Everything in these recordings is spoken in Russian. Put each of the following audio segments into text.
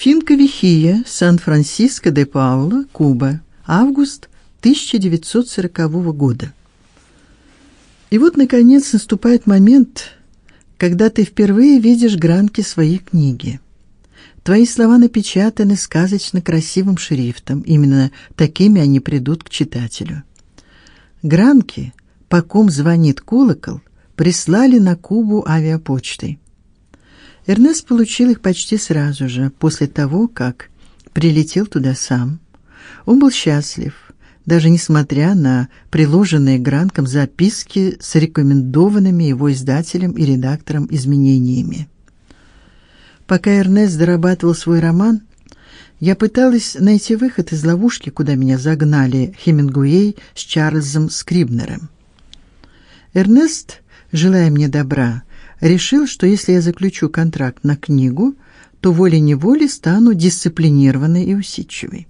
Финка Вихия, Сан-Франциско де Паула, Куба. Август 1940 года. И вот наконец наступает момент, когда ты впервые видишь гранки своей книги. Твои слова напечатаны сказочно красивым шрифтом. Именно такими они придут к читателю. Гранки, по ком звонит колокол, прислали на Кубу авиапочтой. Эрнест получил их почти сразу же, после того, как прилетел туда сам. Он был счастлив, даже несмотря на приложенные Гранком записки с рекомендованными его издателем и редактором изменениями. Пока Эрнест дорабатывал свой роман, я пыталась найти выход из ловушки, куда меня загнали Хемингуэй с Чарльзом Скрибнером. Эрнест, желая мне добра, решил, что если я заключу контракт на книгу, то волей-неволей стану дисциплинированной и усидчивой.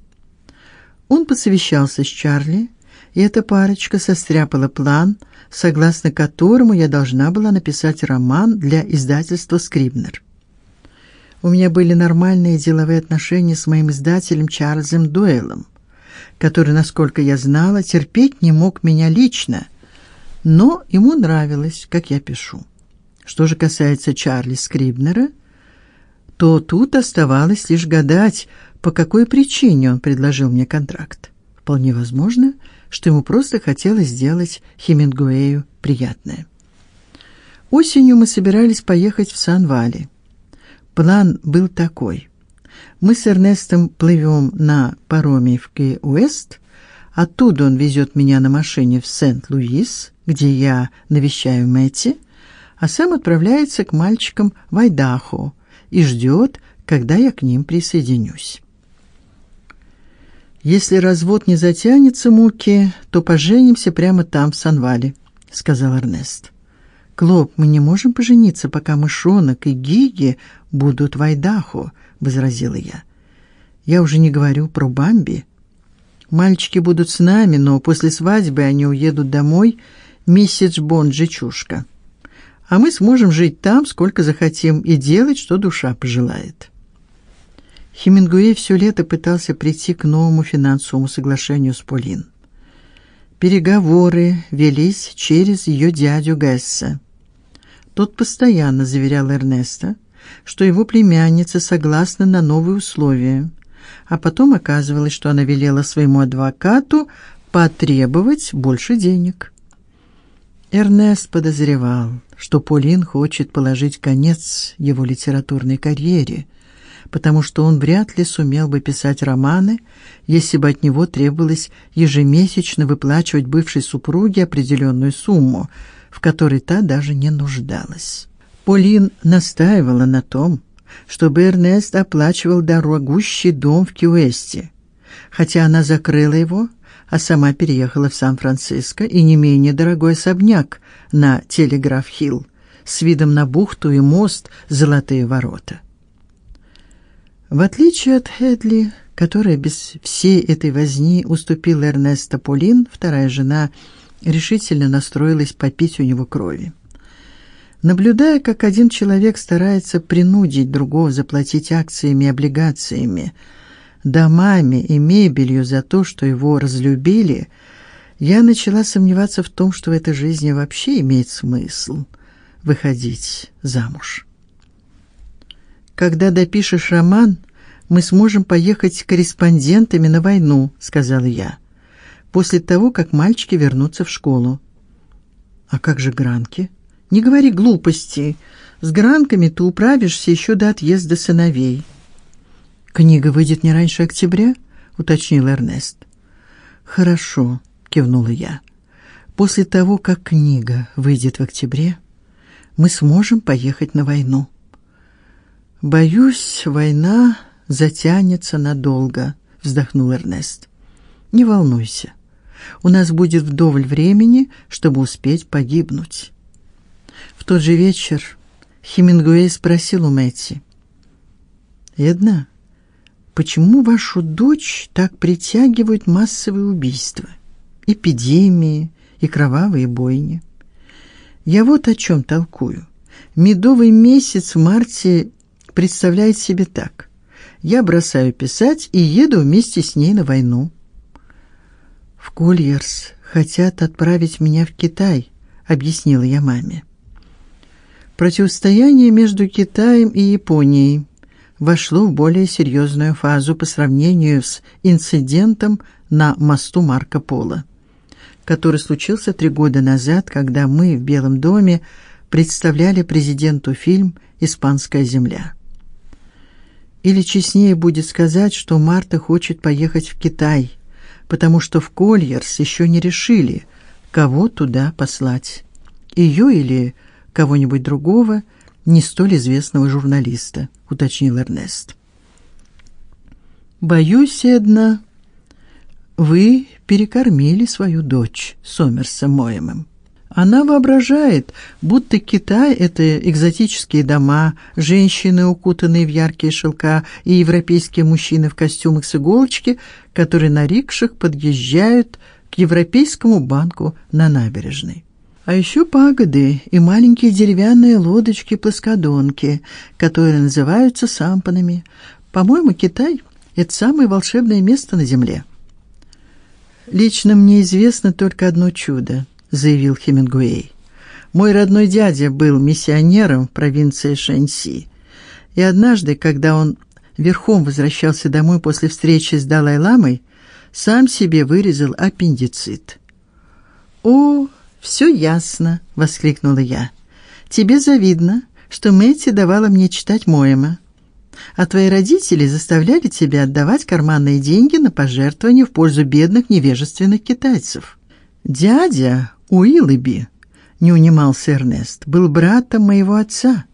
Он посовещался с Чарли, и эта парочка состряпала план, согласно которому я должна была написать роман для издательства Скрибнер. У меня были нормальные деловые отношения с моим издателем Чарльзом Дуэллом, который, насколько я знала, терпеть не мог меня лично, но ему нравилось, как я пишу. Что же касается Чарли Скрибнера, то тут оставалось лишь гадать, по какой причине он предложил мне контракт. Вполне возможно, что ему просто хотелось сделать Хемингуэю приятное. Осенью мы собирались поехать в Сан-Вали. План был такой: мы с Эрнестом плывем на пароме в Кей-Уэст, оттуда он везет меня на машине в Сент-Луис, где я навещаю Мэтти, а сам отправляется к мальчикам в Айдахо и ждет, когда я к ним присоединюсь. Если развод не затянется муки, то поженимся прямо там в Санвале, сказал Эрнест. Клоп, мы не можем пожениться, пока мышонок и Гиги будут в Айдахо, возразила я. Я уже не говорю про Бамби. Мальчики будут с нами, но после свадьбы они уедут домой, миссис Бонджи чушка а мы сможем жить там, сколько захотим, и делать, что душа пожелает. Хемингуэй все лето пытался прийти к новому финансовому соглашению с Полин. Переговоры велись через ее дядю Гесса. Тот постоянно заверял Эрнеста, что его племянница согласна на новые условия, а потом оказывалось, что она велела своему адвокату потребовать больше денег. Эрнест подозревал, что Полин хочет положить конец его литературной карьере, потому что он вряд ли сумел бы писать романы, если бы от него требовалось ежемесячно выплачивать бывшей супруге определенную сумму, в которой та даже не нуждалась. Полин настаивала на том, чтобы Эрнест оплачивал дорогущий дом в Кьюэсте, хотя она закрыла его а сама переехала в Сан-Франциско и не менее дорогой особняк на Телеграф-Хилл с видом на бухту и мост Золотые ворота. В отличие от Хедли, которая без всей этой возни уступила Эрнеста Полин, вторая жена решительно настроилась попить у него крови. Наблюдая, как один человек старается принудить другого заплатить акциями и облигациями, домами и мебелью за то, что его разлюбили, я начала сомневаться в том, что в этой жизни вообще имеет смысл выходить замуж. Когда допишешь роман, мы сможем поехать корреспондентами на войну, сказала я. После того, как мальчики вернутся в школу. А как же гранки? Не говори глупостей. С гранками ты управишься еще до отъезда сыновей. Книга выйдет не раньше октября, уточнил Эрнест. Хорошо, кивнула я. После того, как книга выйдет в октябре, мы сможем поехать на войну. Боюсь, война затянется надолго, вздохнул Эрнест. Не волнуйся. У нас будет вдоволь времени, чтобы успеть погибнуть. В тот же вечер Хемингуэй спросил у Мэтти: "Эдна, Почему вашу дочь так притягивают массовые убийства, эпидемии и кровавые бойни? Я вот о чем толкую. Медовый месяц в марте представляет себе так: я бросаю писать и еду вместе с ней на войну. В Кольерс хотят отправить меня в Китай, объяснила я маме. Противостояние между Китаем и Японией вошло в более серьезную фазу по сравнению с инцидентом на мосту Марко Поло, который случился три года назад, когда мы в Белом доме представляли президенту фильм Испанская земля. Или честнее будет сказать, что Марта хочет поехать в Китай, потому что в Кольерс еще не решили, кого туда послать. Ее или кого-нибудь другого, не столь известного журналиста, уточнил Эрнест. Боюсь, Эдна, вы перекормили свою дочь Сомерса Моемом. Она воображает, будто Китай это экзотические дома, женщины, укутанные в яркие шелка, и европейские мужчины в костюмах с иголочки, которые на рикшах подъезжают к европейскому банку на набережной. А еще пагоды и маленькие деревянные лодочки-плоскодонки, которые называются сампанами. По-моему, Китай это самое волшебное место на земле. Лично мне известно только одно чудо заявил Хемингуэй. Мой родной дядя был миссионером в провинции Шэньси. И однажды, когда он верхом возвращался домой после встречи с Далай-ламой, сам себе вырезал аппендицит. "О, все ясно", воскликнула я. "Тебе завидно, что Мэтти давала мне читать Моэма. А твои родители заставляли тебя отдавать карманные деньги на пожертвования в пользу бедных невежественных китайцев. Дядя Уиллиби, не унимался Эрнест, был братом моего отца.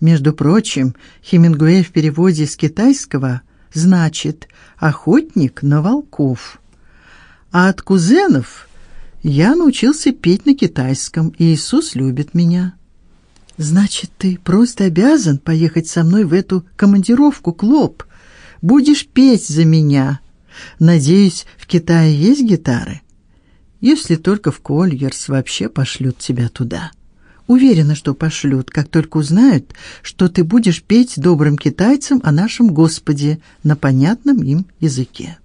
Между прочим, Хемингуэй в переводе с китайского значит охотник на волков. А от кузенов я научился петь на китайском, и Иисус любит меня. Значит, ты просто обязан поехать со мной в эту командировку, Клоп. Будешь петь за меня. Надеюсь, в Китае есть гитары если только в Кольерс вообще пошлют тебя туда. Уверена, что пошлют, как только узнают, что ты будешь петь добрым китайцам о нашем Господе на понятном им языке.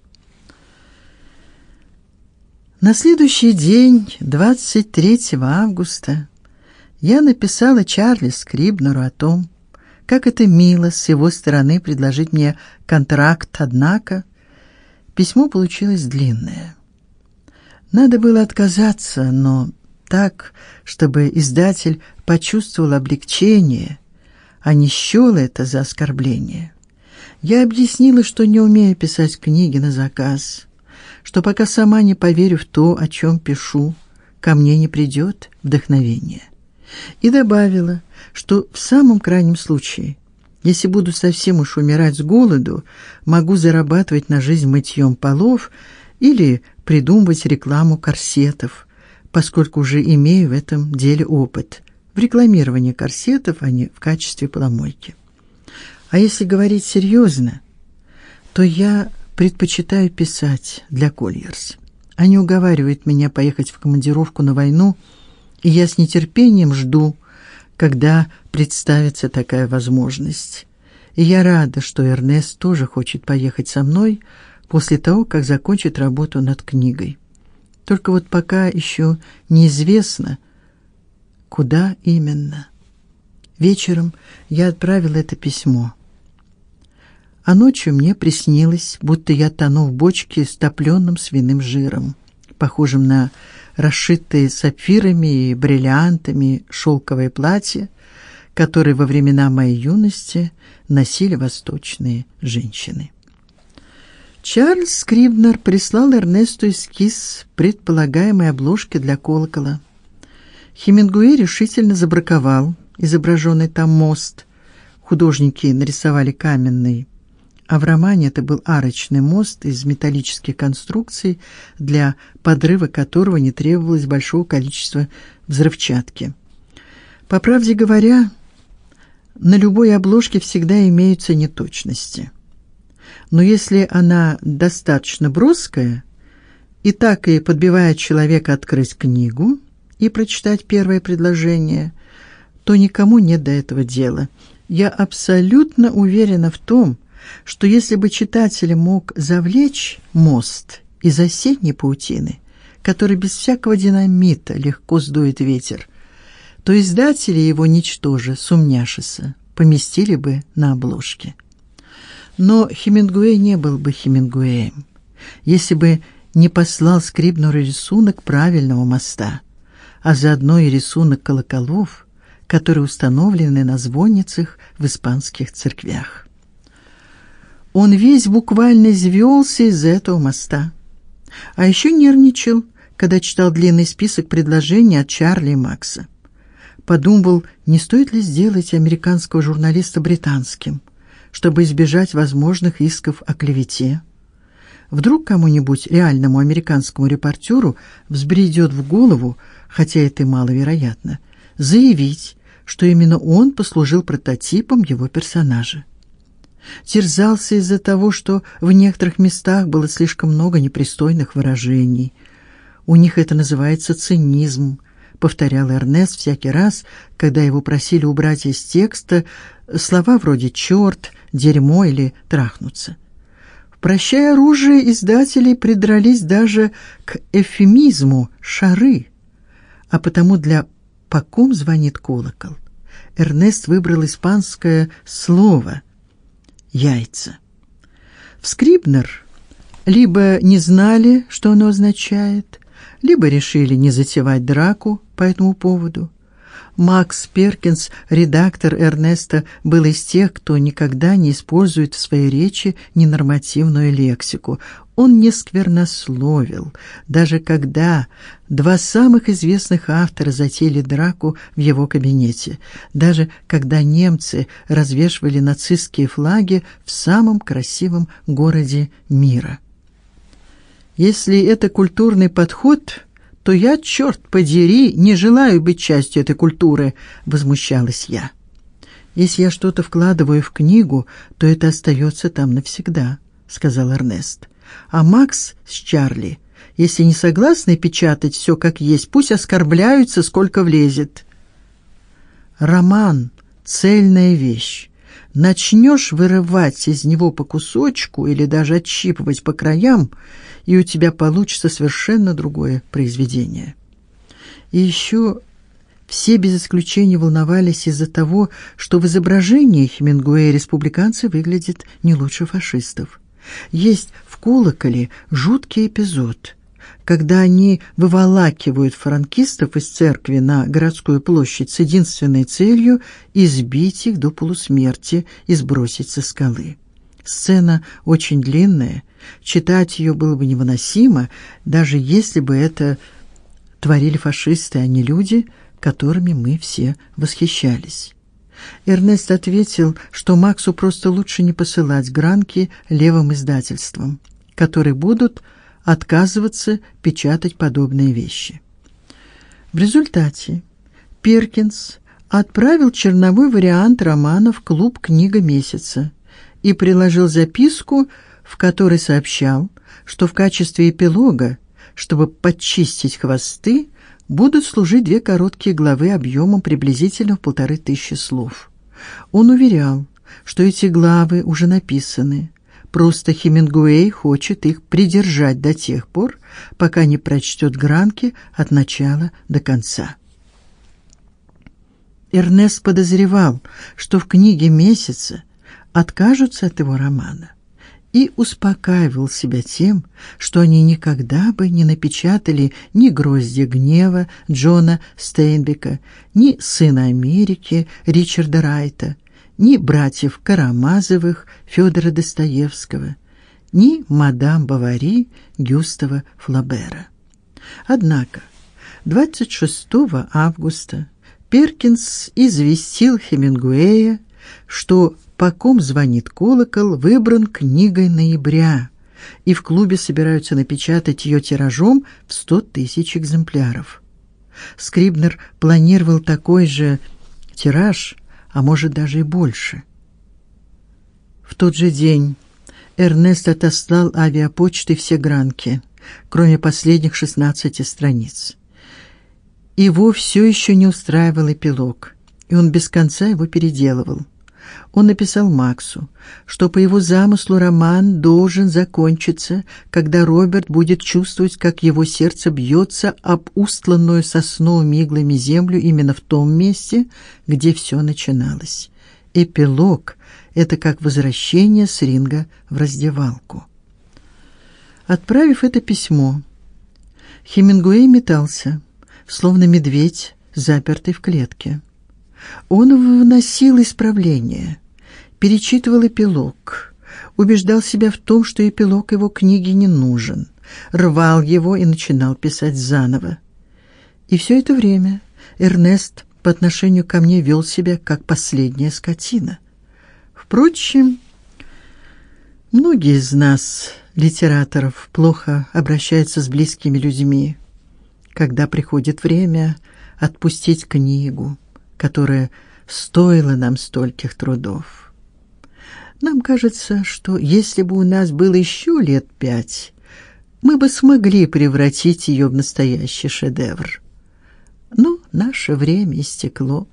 На следующий день, 23 августа, я написала Чарли Скрибнеру о том, как это мило с его стороны предложить мне контракт, однако письмо получилось длинное. Надо было отказаться, но так, чтобы издатель почувствовал облегчение, а не счёл это за оскорбление. Я объяснила, что не умею писать книги на заказ, что пока сама не поверю в то, о чем пишу, ко мне не придет вдохновение. И добавила, что в самом крайнем случае, если буду совсем уж умирать с голоду, могу зарабатывать на жизнь мытьем полов или придумывать рекламу корсетов, поскольку уже имею в этом деле опыт в рекламировании корсетов, а не в качестве поломойки. А если говорить серьезно, то я предпочитаю писать для Кольерс. Они уговаривают меня поехать в командировку на войну, и я с нетерпением жду, когда представится такая возможность. И я рада, что Эрнест тоже хочет поехать со мной, после того, как закончит работу над книгой. Только вот пока еще неизвестно, куда именно. Вечером я отправила это письмо. А ночью мне приснилось, будто я тону в бочке с топлённым свиным жиром, похожим на расшитые сапфирами и бриллиантами шелковое платье, которое во времена моей юности носили восточные женщины. Чарльз Скрибнер прислал Эрнесту эскиз предполагаемой обложки для колокола. Хемингуэй решительно забраковал изображенный там мост. Художники нарисовали каменный, а в романе это был арочный мост из металлических конструкций, для подрыва которого не требовалось большого количества взрывчатки. По правде говоря, на любой обложке всегда имеются неточности но если она достаточно броская и так и подбивает человека открыть книгу и прочитать первое предложение, то никому нет до этого дела. Я абсолютно уверена в том, что если бы читателя мог завлечь мост из осенней паутины, который без всякого динамита легко сдует ветер, то издатели его ничтоже сумняшися поместили бы на обложке. Но Хемингуэй не был бы Хемингуэем, если бы не послал Скрибнеру рисунок правильного моста, а заодно и рисунок колоколов, которые установлены на звонницах в испанских церквях. Он весь буквально извелся из этого моста. А еще нервничал, когда читал длинный список предложений от Чарли и Макса. Подумал, не стоит ли сделать американского журналиста британским, чтобы избежать возможных исков о клевете. Вдруг кому-нибудь реальному американскому репортеру взбредет в голову, хотя это маловероятно, заявить, что именно он послужил прототипом его персонажа. Терзался из-за того, что в некоторых местах было слишком много непристойных выражений. У них это называется цинизм, повторял Эрнест всякий раз, когда его просили убрать из текста слова вроде чёрт, дерьмо или трахнуться. В прощай оружие издатели придрались даже к эвфемизму шары, а потому для по ком звонит колокол. Эрнест выбрал испанское слово яйца. В Скрибнер либо не знали, что оно означает, либо решили не затевать драку по этому поводу. Макс Перкинс, редактор Эрнеста, был из тех, кто никогда не использует в своей речи ненормативную лексику. Он не сквернословил, даже когда два самых известных автора затеяли драку в его кабинете, даже когда немцы развешивали нацистские флаги в самом красивом городе мира. Если это культурный подход, то я, черт подери, не желаю быть частью этой культуры, возмущалась я. Если я что-то вкладываю в книгу, то это остается там навсегда, сказал Эрнест. А Макс с Чарли, если не согласны печатать все как есть, пусть оскорбляются, сколько влезет. Роман цельная вещь начнешь вырывать из него по кусочку или даже отщипывать по краям, и у тебя получится совершенно другое произведение. И еще все без исключения волновались из-за того, что в изображении Хемингуэя республиканцы выглядят не лучше фашистов. Есть в колоколе жуткий эпизод – когда они выволакивают франкистов из церкви на городскую площадь с единственной целью избить их до полусмерти и сбросить со скалы. Сцена очень длинная, читать ее было бы невыносимо, даже если бы это творили фашисты, а не люди, которыми мы все восхищались. Эрнест ответил, что Максу просто лучше не посылать гранки левым издательствам, которые будут отказываться печатать подобные вещи. В результате Перкинс отправил черновой вариант романа в клуб Книга месяца и приложил записку, в которой сообщал, что в качестве эпилога, чтобы подчистить хвосты, будут служить две короткие главы объемом приблизительно в полторы тысячи слов. Он уверял, что эти главы уже написаны, Просто Хемингуэй хочет их придержать до тех пор, пока не прочтет гранки от начала до конца. Эрнест подозревал, что в книге месяца откажутся от его романа, и успокаивал себя тем, что они никогда бы не напечатали ни Гроздья гнева Джона Стейнбека, ни Сына Америки Ричарда Райта, ни братьев Карамазовых Федора Достоевского, ни мадам Бавари Гюстава Флабера. Однако 26 августа Перкинс известил Хемингуэя, что по ком звонит колокол выбран книгой ноября, и в клубе собираются напечатать ее тиражом в сто тысяч экземпляров. Скрибнер планировал такой же тираж а может даже и больше. В тот же день Эрнест отослал авиапочтой все гранки, кроме последних 16 страниц. Его все еще не устраивал эпилог, и он без конца его переделывал. Он написал Максу, что по его замыслу роман должен закончиться, когда Роберт будет чувствовать, как его сердце бьется об устланную сосновыми иглами землю именно в том месте, где все начиналось. Эпилог это как возвращение с ринга в раздевалку. Отправив это письмо, Хемингуэй метался, словно медведь, запертый в клетке. Он вносил исправления, перечитывал эпилог, убеждал себя в том, что эпилог его книги не нужен, рвал его и начинал писать заново. И все это время Эрнест по отношению ко мне вел себя как последняя скотина. Впрочем, многие из нас, литераторов, плохо обращаются с близкими людьми, когда приходит время отпустить книгу которая стоила нам стольких трудов. Нам кажется, что если бы у нас было еще лет пять, мы бы смогли превратить ее в настоящий шедевр. Но наше время истекло.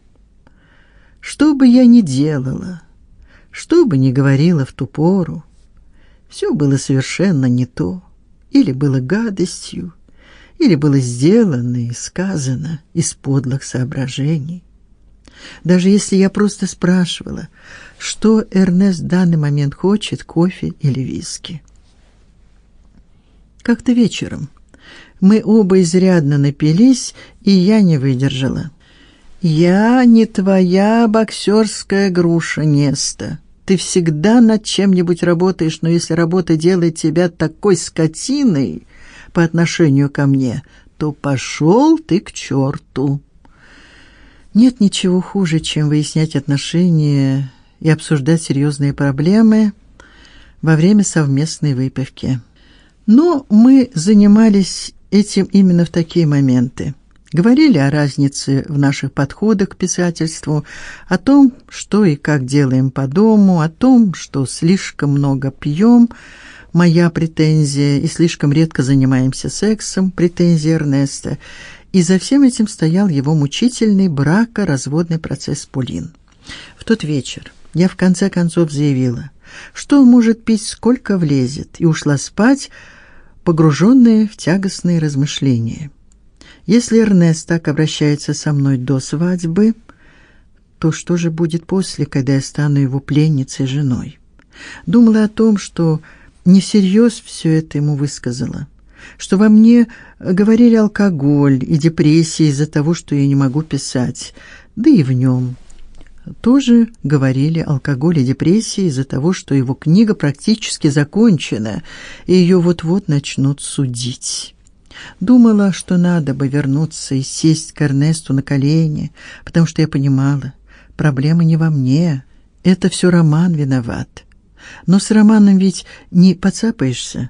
Что бы я ни делала, что бы ни говорила в ту пору, все было совершенно не то, или было гадостью, или было сделано и сказано из подлых соображений. Даже если я просто спрашивала, что Эрнест в данный момент хочет, кофе или виски. Как-то вечером мы оба изрядно напились, и я не выдержала. Я не твоя боксерская груша, Неста. Ты всегда над чем-нибудь работаешь, но если работа делает тебя такой скотиной по отношению ко мне, то пошел ты к черту. Нет ничего хуже, чем выяснять отношения и обсуждать серьезные проблемы во время совместной выпивки. Но мы занимались этим именно в такие моменты. Говорили о разнице в наших подходах к писательству, о том, что и как делаем по дому, о том, что слишком много пьем, моя претензия, и слишком редко занимаемся сексом, претензия Эрнеста, и за всем этим стоял его мучительный бракоразводный процесс Полин. В тот вечер я в конце концов заявила, что он может пить сколько влезет, и ушла спать, погруженная в тягостные размышления. Если Эрнест так обращается со мной до свадьбы, то что же будет после, когда я стану его пленницей женой? Думала о том, что не всерьез все это ему высказала что во мне говорили алкоголь и депрессия из-за того, что я не могу писать, да и в нем тоже говорили алкоголь и депрессия из-за того, что его книга практически закончена, и ее вот-вот начнут судить. Думала, что надо бы вернуться и сесть к Эрнесту на колени, потому что я понимала, проблема не во мне, это все Роман виноват. Но с Романом ведь не подцапаешься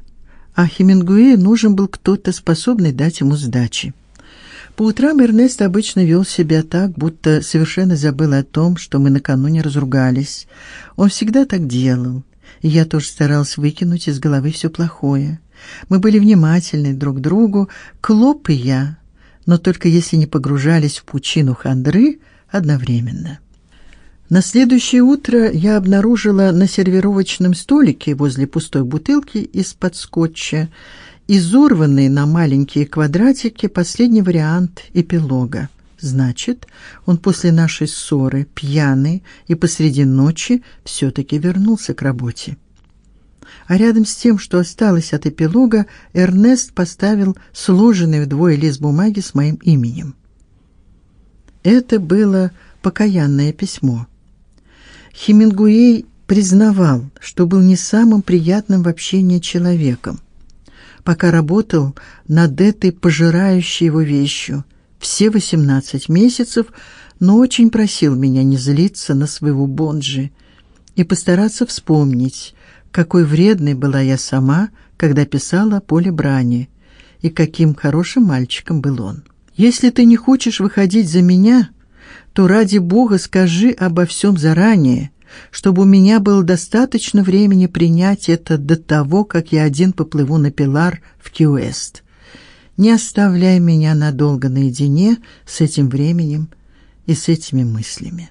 а Хемингуэю нужен был кто-то, способный дать ему сдачи. По утрам Эрнест обычно вел себя так, будто совершенно забыл о том, что мы накануне разругались. Он всегда так делал. И я тоже старался выкинуть из головы все плохое. Мы были внимательны друг к другу, Клоп и я, но только если не погружались в пучину хандры одновременно. На следующее утро я обнаружила на сервировочном столике возле пустой бутылки из-под скотча изорванный на маленькие квадратики последний вариант эпилога. Значит, он после нашей ссоры, пьяный и посреди ночи все таки вернулся к работе. А рядом с тем, что осталось от эпилога, Эрнест поставил сложенный вдвое лист бумаги с моим именем. Это было покаянное письмо. Хемингуэй признавал, что был не самым приятным в общении человеком, пока работал над этой пожирающей его вещью все 18 месяцев, но очень просил меня не злиться на своего Бонджи и постараться вспомнить, какой вредной была я сама, когда писала Поле Брани, и каким хорошим мальчиком был он. Если ты не хочешь выходить за меня, то ради бога скажи обо всем заранее, чтобы у меня было достаточно времени принять это до того, как я один поплыву на Пилар в Кьюэст. Не оставляй меня надолго наедине с этим временем и с этими мыслями.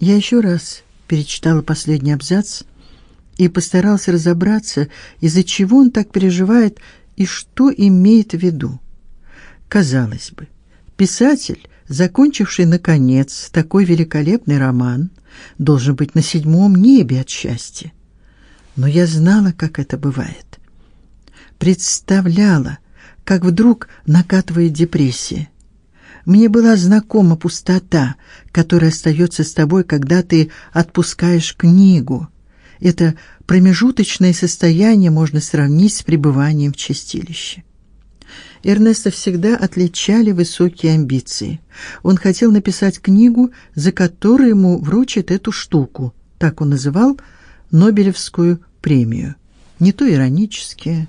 Я еще раз перечитала последний абзац и постарался разобраться, из-за чего он так переживает и что имеет в виду. Казалось бы, писатель, закончивший наконец такой великолепный роман, должен быть на седьмом небе от счастья. Но я знала, как это бывает. Представляла, как вдруг накатывает депрессия. Мне была знакома пустота, которая остается с тобой, когда ты отпускаешь книгу. Это промежуточное состояние можно сравнить с пребыванием в чистилище. Эрнеста всегда отличали высокие амбиции. Он хотел написать книгу, за которую ему вручат эту штуку. Так он называл Нобелевскую премию. Не то иронически,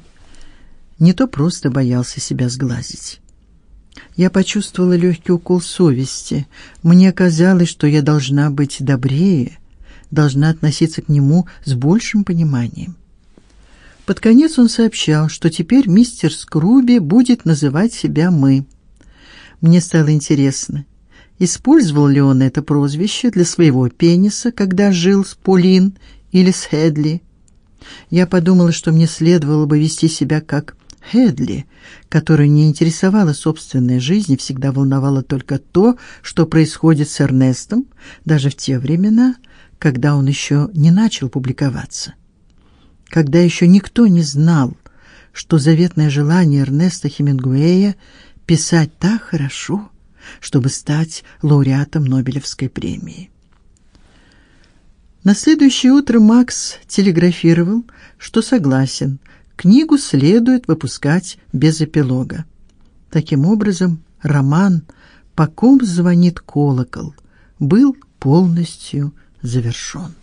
не то просто боялся себя сглазить. Я почувствовала легкий укол совести. Мне казалось, что я должна быть добрее, должна относиться к нему с большим пониманием. Под конец он сообщал, что теперь мистер Скруби будет называть себя мы. Мне стало интересно, использовал ли он это прозвище для своего пениса, когда жил с Полин или с Хедли. Я подумала, что мне следовало бы вести себя как Хедли, которую не интересовала собственная жизнь и всегда волновало только то, что происходит с Эрнестом, даже в те времена, когда он еще не начал публиковаться. Когда еще никто не знал, что заветное желание Эрнеста Хемингуэя писать так хорошо, чтобы стать лауреатом Нобелевской премии. На следующее утро Макс телеграфировал, что согласен Книгу следует выпускать без эпилога. Таким образом, роман «По ком звонит колокол» был полностью завершен.